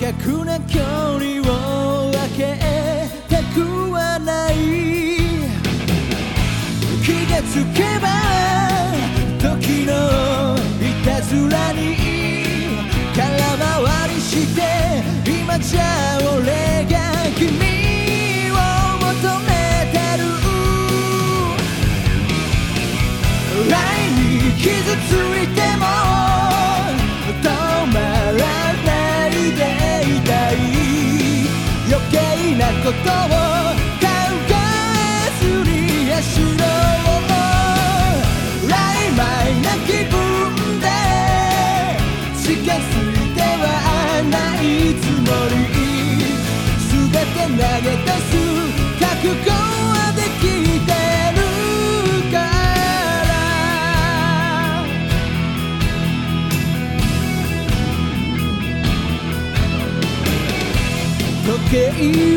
逆な距離を分けたくはない気がつけば時のいたずらに空回りして今じゃ俺が君を求めてる愛に傷つに走ろう曖昧な気分で近づいてはないつもり全て投げ出す覚悟はできてるから時計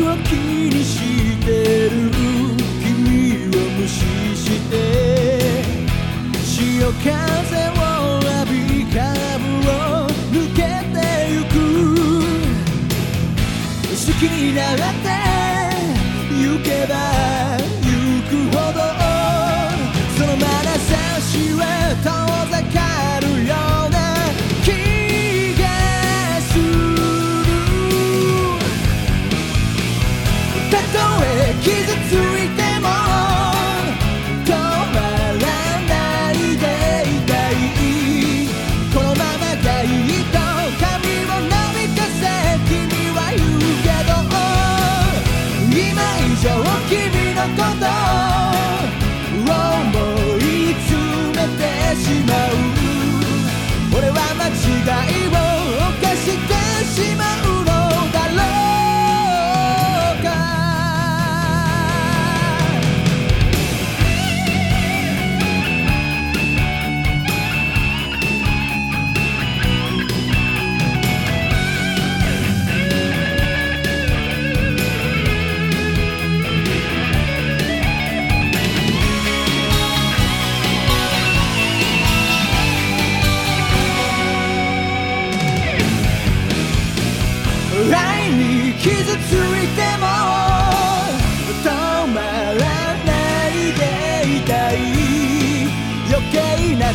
を気にしてる無視して潮風を浴びカーブを抜けてゆく。好きになって行けば行くほどその眼差しは遠ざかるような気がする。たとえ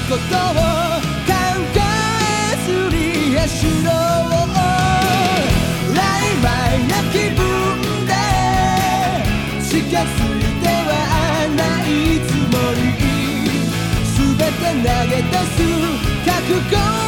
ことを考えずに走ろう。曖昧な気分で近づいてはないつもり。全て投げ出す覚悟。